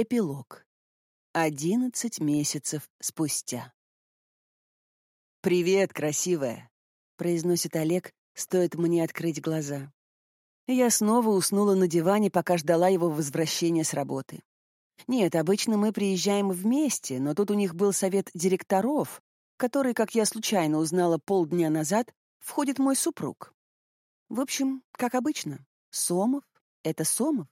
Эпилог. Одиннадцать месяцев спустя. «Привет, красивая!» — произносит Олег, стоит мне открыть глаза. Я снова уснула на диване, пока ждала его возвращения с работы. Нет, обычно мы приезжаем вместе, но тут у них был совет директоров, который, как я случайно узнала полдня назад, входит мой супруг. В общем, как обычно, Сомов — это Сомов.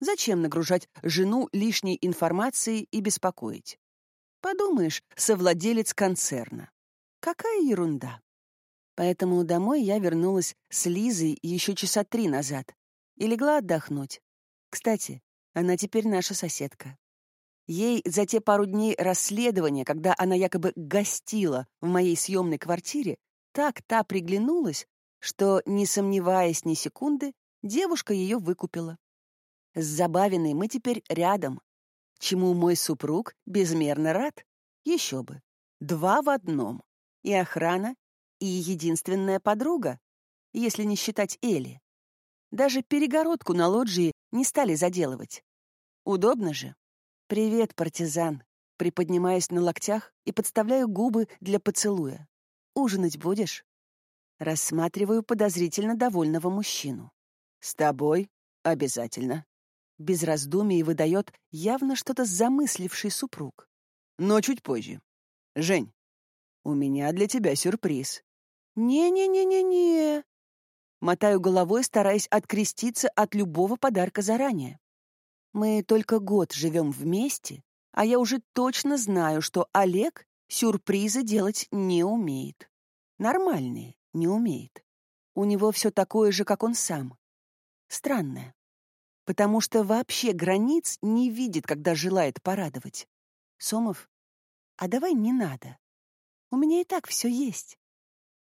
Зачем нагружать жену лишней информацией и беспокоить? Подумаешь, совладелец концерна. Какая ерунда. Поэтому домой я вернулась с Лизой еще часа три назад и легла отдохнуть. Кстати, она теперь наша соседка. Ей за те пару дней расследования, когда она якобы гостила в моей съемной квартире, так та приглянулась, что, не сомневаясь ни секунды, девушка ее выкупила. С Забавиной мы теперь рядом, чему мой супруг безмерно рад. Еще бы. Два в одном. И охрана, и единственная подруга, если не считать Эли. Даже перегородку на лоджии не стали заделывать. Удобно же. «Привет, партизан!» Приподнимаюсь на локтях и подставляю губы для поцелуя. «Ужинать будешь?» Рассматриваю подозрительно довольного мужчину. «С тобой? Обязательно!» Без раздумий выдает явно что-то замысливший супруг. Но чуть позже. «Жень, у меня для тебя сюрприз». «Не-не-не-не-не». Мотаю головой, стараясь откреститься от любого подарка заранее. Мы только год живем вместе, а я уже точно знаю, что Олег сюрпризы делать не умеет. Нормальные не умеет. У него все такое же, как он сам. Странное потому что вообще границ не видит, когда желает порадовать. Сомов, а давай не надо. У меня и так все есть.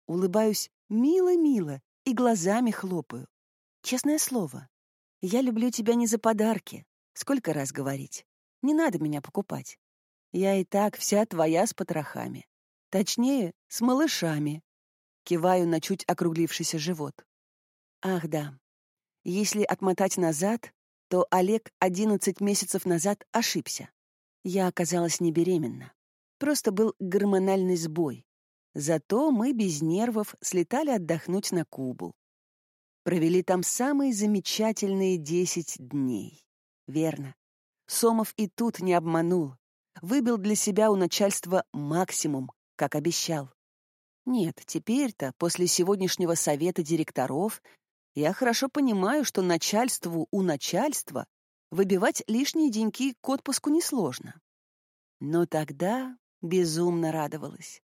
Улыбаюсь мило-мило и глазами хлопаю. Честное слово, я люблю тебя не за подарки. Сколько раз говорить? Не надо меня покупать. Я и так вся твоя с потрохами. Точнее, с малышами. Киваю на чуть округлившийся живот. Ах да, если отмотать назад, то Олег 11 месяцев назад ошибся. Я оказалась не беременна. Просто был гормональный сбой. Зато мы без нервов слетали отдохнуть на Кубу. Провели там самые замечательные 10 дней. Верно. Сомов и тут не обманул. Выбил для себя у начальства максимум, как обещал. Нет, теперь-то, после сегодняшнего совета директоров, я хорошо понимаю, что начальству у начальства выбивать лишние деньги к отпуску несложно. Но тогда безумно радовалась.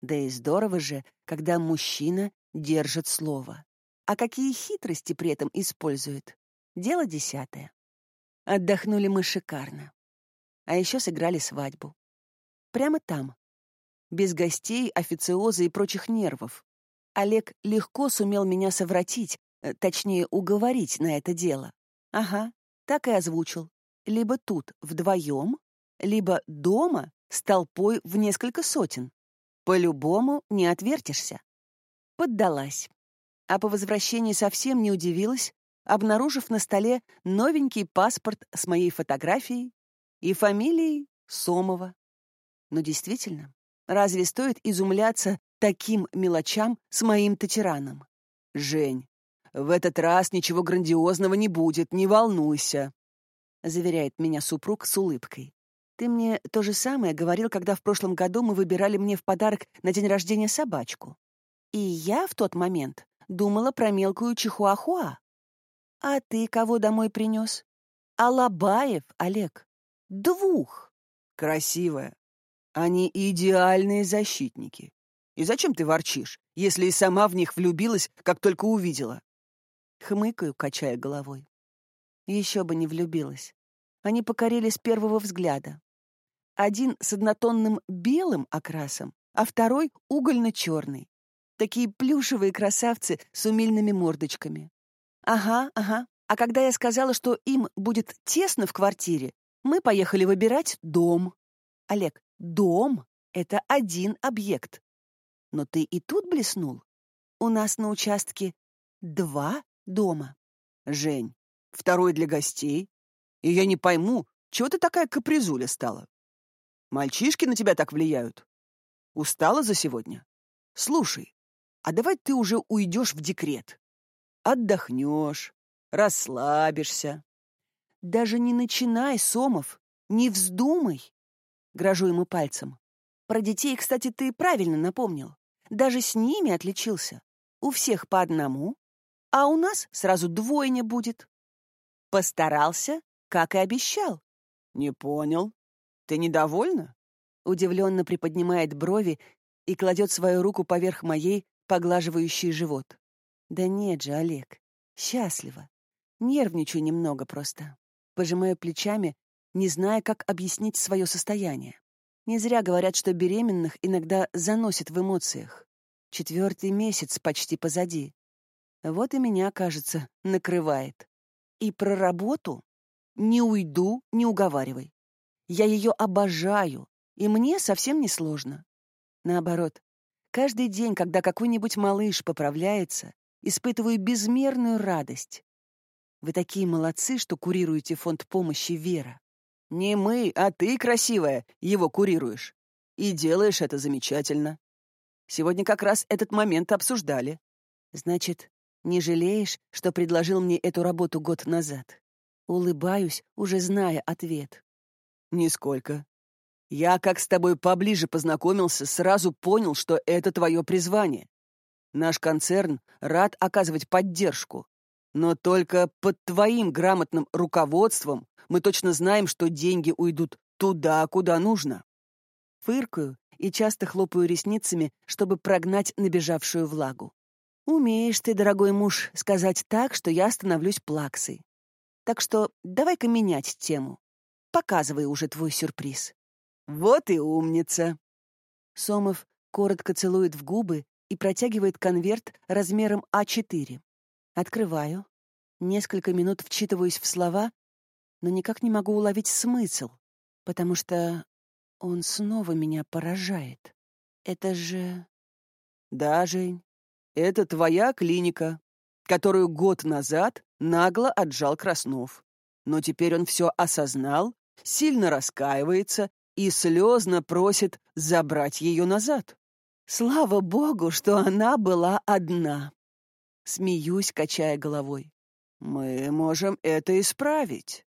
Да и здорово же, когда мужчина держит слово. А какие хитрости при этом использует? Дело десятое. Отдохнули мы шикарно. А еще сыграли свадьбу. Прямо там. Без гостей, официоза и прочих нервов. Олег легко сумел меня совратить, э, точнее, уговорить на это дело. Ага, так и озвучил. Либо тут вдвоем, либо дома с толпой в несколько сотен. По-любому не отвертишься. Поддалась. А по возвращении совсем не удивилась, обнаружив на столе новенький паспорт с моей фотографией и фамилией Сомова. Но действительно, разве стоит изумляться таким мелочам с моим-то тираном. «Жень, в этот раз ничего грандиозного не будет, не волнуйся», — заверяет меня супруг с улыбкой. «Ты мне то же самое говорил, когда в прошлом году мы выбирали мне в подарок на день рождения собачку. И я в тот момент думала про мелкую чихуахуа. А ты кого домой принес? Алабаев, Олег. Двух. Красивая. Они идеальные защитники. И зачем ты ворчишь, если и сама в них влюбилась, как только увидела?» Хмыкаю, качая головой. Еще бы не влюбилась. Они покорили с первого взгляда. Один с однотонным белым окрасом, а второй — угольно-черный. Такие плюшевые красавцы с умильными мордочками. Ага, ага. А когда я сказала, что им будет тесно в квартире, мы поехали выбирать дом. Олег, дом — это один объект, но ты и тут блеснул. У нас на участке два дома. Жень, второй для гостей. И я не пойму, чего ты такая капризуля стала? Мальчишки на тебя так влияют? Устала за сегодня? Слушай, а давай ты уже уйдешь в декрет. Отдохнешь, расслабишься. Даже не начинай, Сомов, не вздумай. Грожу ему пальцем. Про детей, кстати, ты правильно напомнил. Даже с ними отличился. У всех по одному, а у нас сразу двойня будет. Постарался, как и обещал. Не понял. Ты недовольна? Удивленно приподнимает брови и кладет свою руку поверх моей, поглаживающей живот. Да нет же, Олег, счастливо. Нервничаю немного просто. Пожимаю плечами, не зная, как объяснить свое состояние. Не зря говорят, что беременных иногда заносит в эмоциях. Четвертый месяц почти позади. Вот и меня, кажется, накрывает. И про работу не уйду, не уговаривай. Я ее обожаю, и мне совсем не сложно. Наоборот, каждый день, когда какой-нибудь малыш поправляется, испытываю безмерную радость. Вы такие молодцы, что курируете фонд помощи «Вера». Не мы, а ты, красивая, его курируешь. И делаешь это замечательно. Сегодня как раз этот момент обсуждали. Значит, не жалеешь, что предложил мне эту работу год назад? Улыбаюсь, уже зная ответ. Нисколько. Я, как с тобой поближе познакомился, сразу понял, что это твое призвание. Наш концерн рад оказывать поддержку. Но только под твоим грамотным руководством мы точно знаем, что деньги уйдут туда, куда нужно. Фыркаю и часто хлопаю ресницами, чтобы прогнать набежавшую влагу. Умеешь ты, дорогой муж, сказать так, что я становлюсь плаксой. Так что давай-ка менять тему. Показывай уже твой сюрприз. Вот и умница. Сомов коротко целует в губы и протягивает конверт размером А4. Открываю. Несколько минут вчитываюсь в слова, но никак не могу уловить смысл, потому что он снова меня поражает. Это же... Да, Жень, это твоя клиника, которую год назад нагло отжал Краснов. Но теперь он все осознал, сильно раскаивается и слезно просит забрать ее назад. Слава богу, что она была одна. Смеюсь, качая головой. Мы можем это исправить.